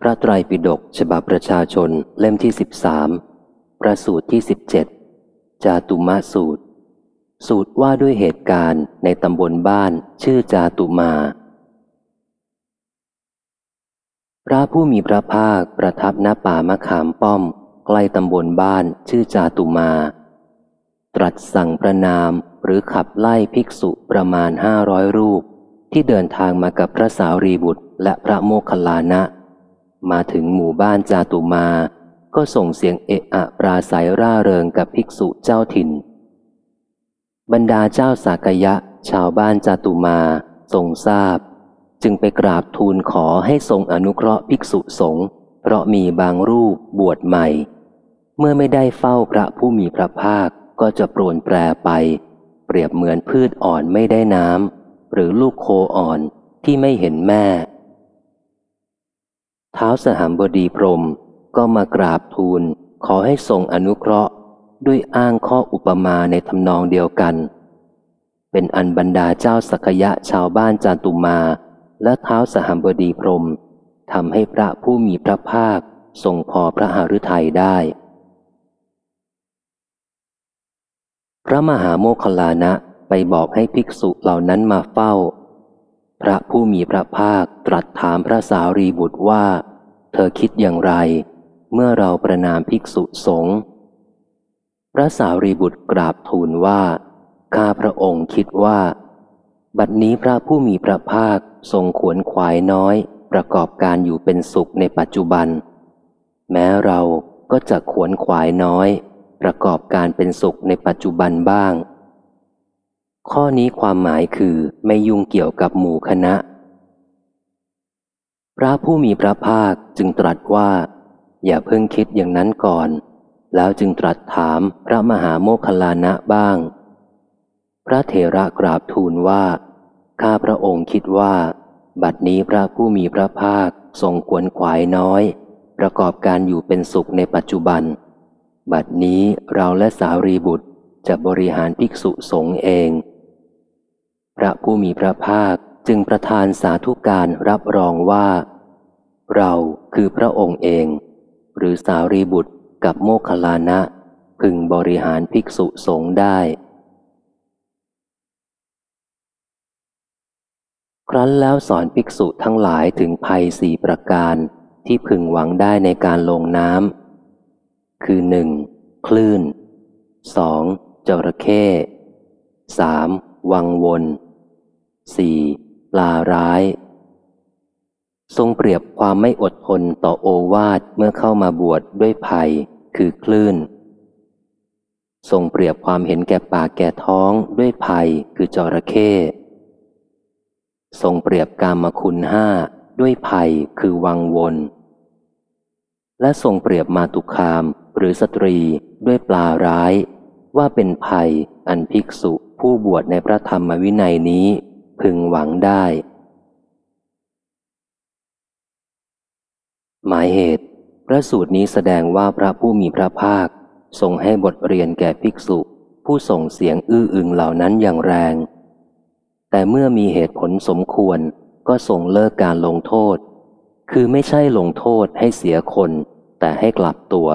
พระไตรปิฎกฉบับประชาชนเล่มที่สิบสามประสูตรที่สิบเจ็ดจาตุมาสูตร สูตรว่าด้วยเหตุการณ์ในตำบลบ้านชื่อจาตุมา พระผู้มีพระภาคประทับณป่ามะขามป้อม ใกล้ตำบลบ้านชื่อจาตุมา ตรัสสั่งประนามหรือขับไล่ภิกษุประมาณห้าร้อยรูป ที่เดินทางมากับพระสาวรีบุตรและพระโมคคัลลานะ มาถึงหมู่บ้านจาตุมา ก็ส่งเสียงเอะอะปราศัยร่าเริงกับภิกษุเจ้าถิ่น บรรดาเจ้าสากยะ ชาวบ้านจาตุมาทรงทราบ จึงไปกราบทูลขอให้ทรงอนุเคราะห์ภิกษุสงฆ์เพราะมีบางรูปบวชใหม่ เมื่อไม่ได้เฝ้าพระผู้มีพระภาคก็จะโปรนแปรไป เปรียบเหมือนพืชอ่อนไม่ได้น้ำหรือลูกโคอ่อนที่ไม่เห็นแม่ ท้าสหัมบดีพรมก็มากราบทูล ขอให้ทรงอนุเคราะห์ ด้วยอ้างข้ออุปมาในทำนองเดียวกัน เป็นอันบรรดาเจ้าสักยะชาวบ้านจาตุมา และเท้าสหัมบดีพรมทำให้พระผู้มีพระภาคทรงพอพระหฤทัยได้ พระมหาโมคลานะไปบอกให้ภิกษุเหล่านั้นมาเฝ้า พระผู้มีพระภาคตรัสถามพระสารีบุตรว่า เธอคิดอย่างไร เมื่อเราประนามภิกษุสงฆ์พระสารีบุตรกราบทูลว่า ข้าพระองค์คิดว่า บัดนี้พระผู้มีพระภาคทรงขวนขวายน้อย ประกอบการอยู่เป็นสุขในปัจจุบัน แม้เราก็จะขวนขวายน้อย ประกอบการเป็นสุขในปัจจุบันบ้าง ข้อนี้ความหมายคือไม่ยุ่งเกี่ยวกับหมู่คณะ พระผู้มีพระภาคจึงตรัสว่า อย่าเพิ่งคิดอย่างนั้นก่อน แล้วจึงตรัสถามพระมหาโมคคลลานะบ้าง พระเถระกราบทูลว่า ข้าพระองค์คิดว่า บัดนี้พระผู้มีพระภาคทรงขวนขวายน้อย ประกอบการอยู่เป็นสุขในปัจจุบัน บัดนี้เราและสารีบุตรจะบริหารภิกษุสงฆ์เอง พระผู้มีพระภาคจึงประทานสาธุการรับรองว่า เราคือพระองค์เอง หรือสารีบุตรกับโมคคัลลานะ พึงบริหารภิกษุสงฆ์ได้ ครั้นแล้วสอนภิกษุทั้งหลายถึงภัยสี่ประการที่พึงหวังได้ในการลงน้ำคือหนึ่งคลื่นสองจระเข้สามวังวน สี่ปลาร้าย ทรงเปรียบความไม่อดทนต่อโอวาทเมื่อเข้ามาบวชดด้วยภัย คือคลื่น ทรงเปรียบความเห็นแก่ปากแก่ท้องด้วยภัย คือจระเข้ทรงเปรียบกามคุณห้าด้วยภัยคือวังวน และทรงเปรียบมาตุคามหรือสตรีด้วยปลาร้าย ว่าเป็นภัยอันภิกษุผู้บวชในพระธรรมวินัยนี้ พึงหวังได้ หมายเหตุ พระสูตรนี้แสดงว่าพระผู้มีพระภาค ทรงให้บทเรียนแก่ภิกษุ ผู้ส่งเสียงอื้ออึงเหล่านั้นอย่างแรง แต่เมื่อมีเหตุผลสมควรก็ทรงเลิกการลงโทษ คือไม่ใช่ลงโทษให้เสียคน แต่ให้กลับตัว